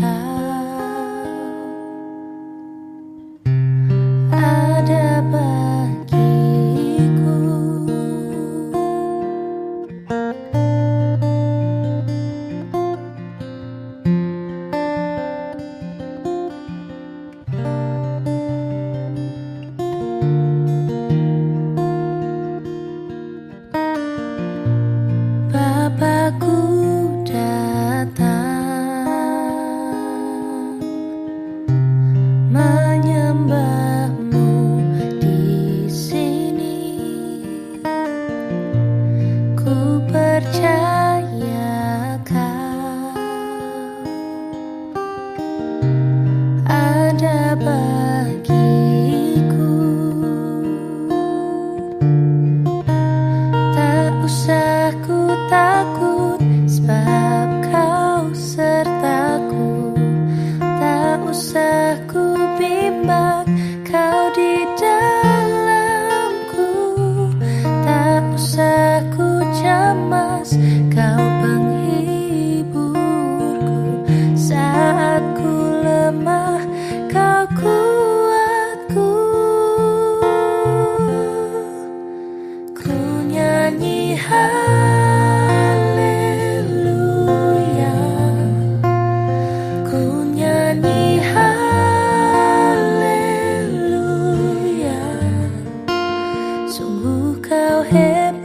가. ku percaya. cemas kau penghiburku. Saat ku lemah kau kuatku. Ku nyanyi haleluya. Ku nyanyi haleluya. Sungguh kau hebat.